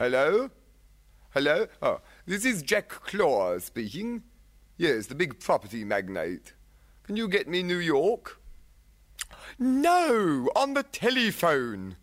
Hello? Hello? Oh, this is Jack Claw speaking. Yes, the big property magnate. Can you get me New York? No, on the telephone.